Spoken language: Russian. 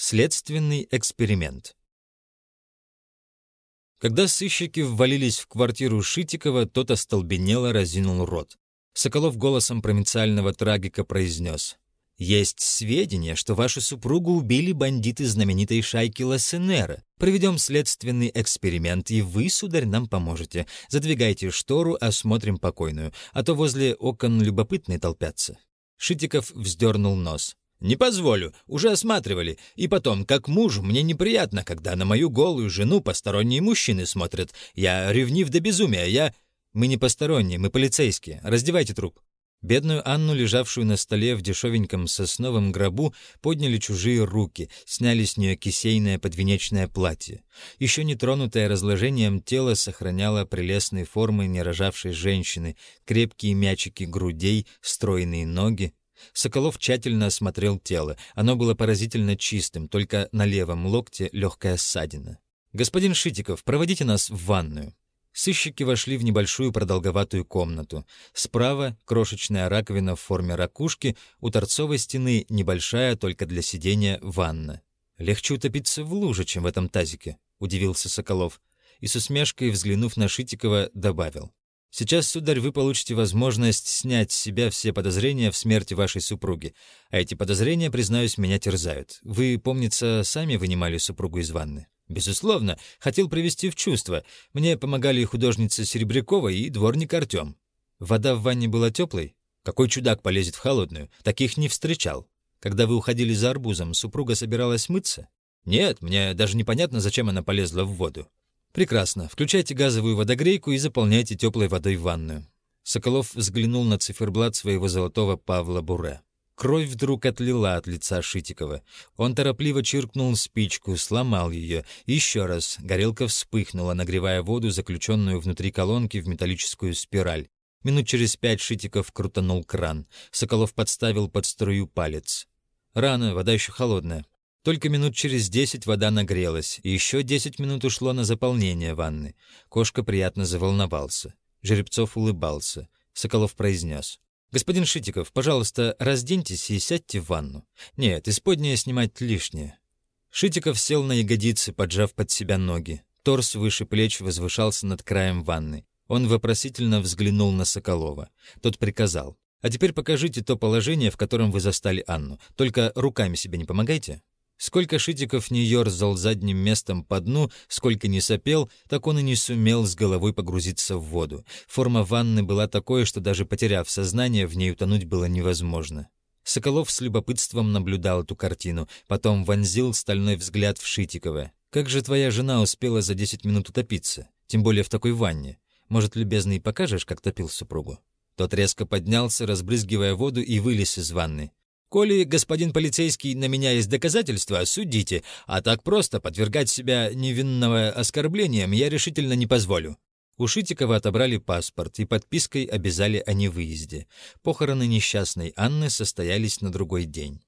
Следственный эксперимент. Когда сыщики ввалились в квартиру Шитикова, тот остолбенело разинул рот. Соколов голосом провинциального трагика произнес. «Есть сведения, что вашу супругу убили бандиты знаменитой шайки Лассенера. Проведем следственный эксперимент, и вы, сударь, нам поможете. Задвигайте штору, осмотрим покойную, а то возле окон любопытные толпятся». Шитиков вздернул нос. «Не позволю, уже осматривали. И потом, как муж, мне неприятно, когда на мою голую жену посторонние мужчины смотрят. Я ревнив до безумия, я...» «Мы не посторонние, мы полицейские. Раздевайте труп». Бедную Анну, лежавшую на столе в дешевеньком сосновом гробу, подняли чужие руки, сняли с нее кисейное подвенечное платье. Еще не тронутое разложением тело сохраняло прелестные формы нерожавшей женщины, крепкие мячики грудей, стройные ноги, Соколов тщательно осмотрел тело. Оно было поразительно чистым, только на левом локте легкая ссадина. «Господин Шитиков, проводите нас в ванную». Сыщики вошли в небольшую продолговатую комнату. Справа — крошечная раковина в форме ракушки, у торцовой стены небольшая, только для сидения, ванна. «Легче утопиться в луже, чем в этом тазике», — удивился Соколов. И с усмешкой, взглянув на Шитикова, добавил. Сейчас, сударь, вы получите возможность снять с себя все подозрения в смерти вашей супруги. А эти подозрения, признаюсь, меня терзают. Вы, помнится, сами вынимали супругу из ванны? Безусловно, хотел привести в чувство. Мне помогали художница Серебрякова и дворник Артем. Вода в ванне была теплой? Какой чудак полезет в холодную? Таких не встречал. Когда вы уходили за арбузом, супруга собиралась мыться? Нет, мне даже непонятно, зачем она полезла в воду. Прекрасно. Включайте газовую водогрейку и заполняйте теплой водой ванную. Соколов взглянул на циферблат своего золотого Павла Буре. Кровь вдруг отлила от лица Шитикова. Он торопливо чиркнул спичку, сломал ее. Еще раз горелка вспыхнула, нагревая воду, заключенную внутри колонки, в металлическую спираль. Минут через пять Шитиков крутанул кран. Соколов подставил под струю палец. Рано, вода еще холодная. Только минут через десять вода нагрелась, и еще десять минут ушло на заполнение ванны. Кошка приятно заволновался. Жеребцов улыбался. Соколов произнес. «Господин Шитиков, пожалуйста, разденьтесь и сядьте в ванну. Нет, исподнее снимать лишнее». Шитиков сел на ягодицы, поджав под себя ноги. Торс выше плеч возвышался над краем ванны. Он вопросительно взглянул на Соколова. Тот приказал. «А теперь покажите то положение, в котором вы застали Анну. Только руками себе не помогайте». Сколько Шитиков не ерзал задним местом по дну, сколько не сопел, так он и не сумел с головой погрузиться в воду. Форма ванны была такой, что даже потеряв сознание, в ней утонуть было невозможно. Соколов с любопытством наблюдал эту картину, потом вонзил стальной взгляд в Шитикова. «Как же твоя жена успела за десять минут утопиться? Тем более в такой ванне. Может, любезный, покажешь, как топил супругу?» Тот резко поднялся, разбрызгивая воду, и вылез из ванны. Коли, господин полицейский, на меня есть доказательства, судите, а так просто подвергать себя невинного оскорблениям я решительно не позволю». У Шитикова отобрали паспорт и подпиской обязали о невыезде. Похороны несчастной Анны состоялись на другой день.